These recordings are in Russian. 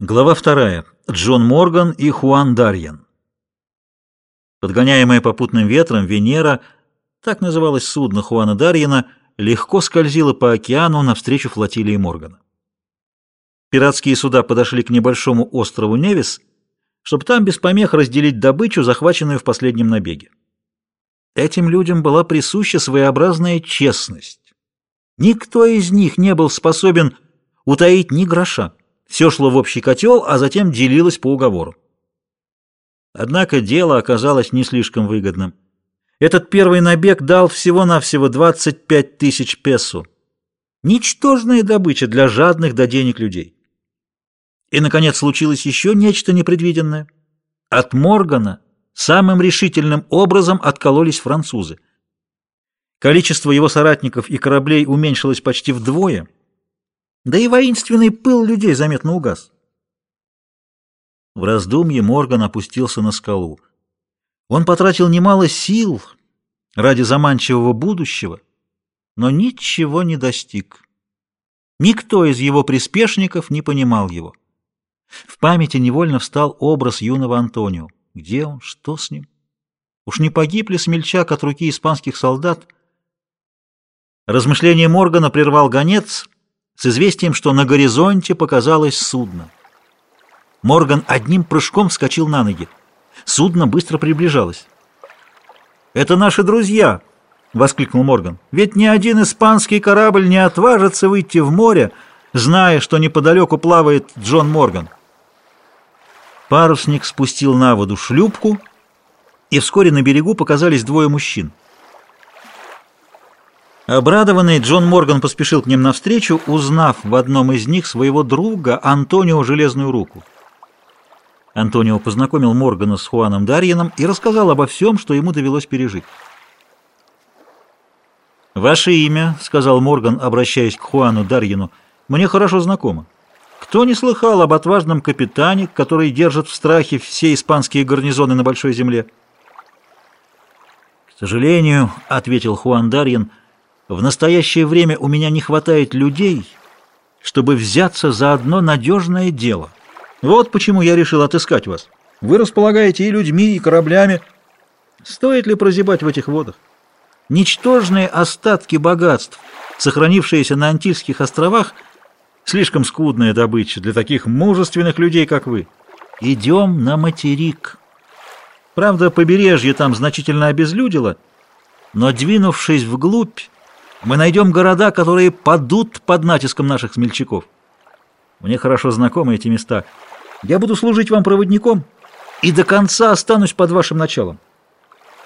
Глава вторая. Джон Морган и Хуан Дарьян. Подгоняемая попутным ветром, Венера, так называлось судно Хуана Дарьяна, легко скользила по океану навстречу флотилии Моргана. Пиратские суда подошли к небольшому острову Невис, чтобы там без помех разделить добычу, захваченную в последнем набеге. Этим людям была присуща своеобразная честность. Никто из них не был способен утаить ни гроша. Все шло в общий котел, а затем делилось по уговору. Однако дело оказалось не слишком выгодным. Этот первый набег дал всего-навсего 25 тысяч песо. Ничтожная добыча для жадных до денег людей. И, наконец, случилось еще нечто непредвиденное. От Моргана самым решительным образом откололись французы. Количество его соратников и кораблей уменьшилось почти вдвое – да и воинственный пыл людей заметно угас. В раздумье Морган опустился на скалу. Он потратил немало сил ради заманчивого будущего, но ничего не достиг. Никто из его приспешников не понимал его. В памяти невольно встал образ юного Антонио. Где он? Что с ним? Уж не погиб ли смельчак от руки испанских солдат? Размышление Моргана прервал гонец — с известием, что на горизонте показалось судно. Морган одним прыжком вскочил на ноги. Судно быстро приближалось. «Это наши друзья!» — воскликнул Морган. «Ведь ни один испанский корабль не отважится выйти в море, зная, что неподалеку плавает Джон Морган». Парусник спустил на воду шлюпку, и вскоре на берегу показались двое мужчин. Обрадованный, Джон Морган поспешил к ним навстречу, узнав в одном из них своего друга Антонио Железную Руку. Антонио познакомил Моргана с Хуаном Дарьином и рассказал обо всем, что ему довелось пережить. «Ваше имя», — сказал Морган, обращаясь к Хуану Дарьину, — «мне хорошо знакомо. Кто не слыхал об отважном капитане, который держит в страхе все испанские гарнизоны на Большой Земле?» «К сожалению», — ответил Хуан Дарьин, — в настоящее время у меня не хватает людей, чтобы взяться за одно надежное дело. Вот почему я решил отыскать вас. Вы располагаете и людьми, и кораблями. Стоит ли прозябать в этих водах? Ничтожные остатки богатств, сохранившиеся на Антильских островах, слишком скудная добыча для таких мужественных людей, как вы. Идем на материк. Правда, побережье там значительно обезлюдило, но, двинувшись вглубь, мы найдем города, которые падут под натиском наших смельчаков. Мне хорошо знакомы эти места. Я буду служить вам проводником и до конца останусь под вашим началом.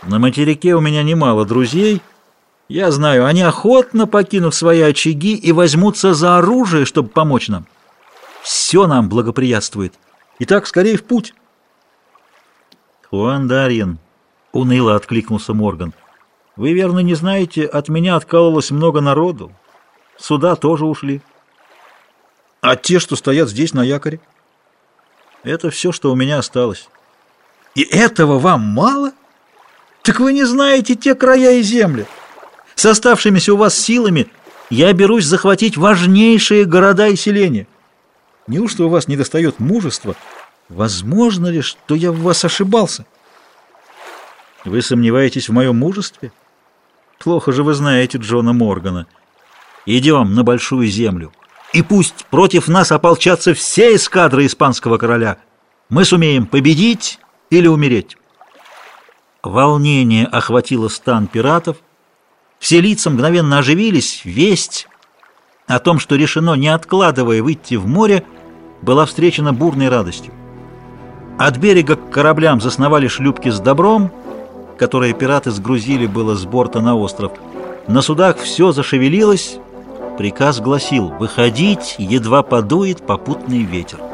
На материке у меня немало друзей. Я знаю, они охотно покинут свои очаги и возьмутся за оружие, чтобы помочь нам. Все нам благоприятствует. Итак, скорее в путь. Хуан Дарьин, уныло откликнулся Морган. Вы, верно, не знаете, от меня откалывалось много народу. Сюда тоже ушли. А те, что стоят здесь на якоре? Это все, что у меня осталось. И этого вам мало? Так вы не знаете те края и земли. С оставшимися у вас силами я берусь захватить важнейшие города и селения. Неужто у вас не достает мужества? Возможно ли, что я в вас ошибался? Вы сомневаетесь в моем мужестве? Плохо же вы знаете Джона Моргана. Идем на Большую Землю. И пусть против нас ополчатся все эскадры испанского короля. Мы сумеем победить или умереть. Волнение охватило стан пиратов. Все лица мгновенно оживились. Весть о том, что решено, не откладывая, выйти в море, была встречена бурной радостью. От берега к кораблям засновали шлюпки с добром — которое пираты сгрузили было с борта на остров. На судах все зашевелилось. Приказ гласил «Выходить, едва подует попутный ветер».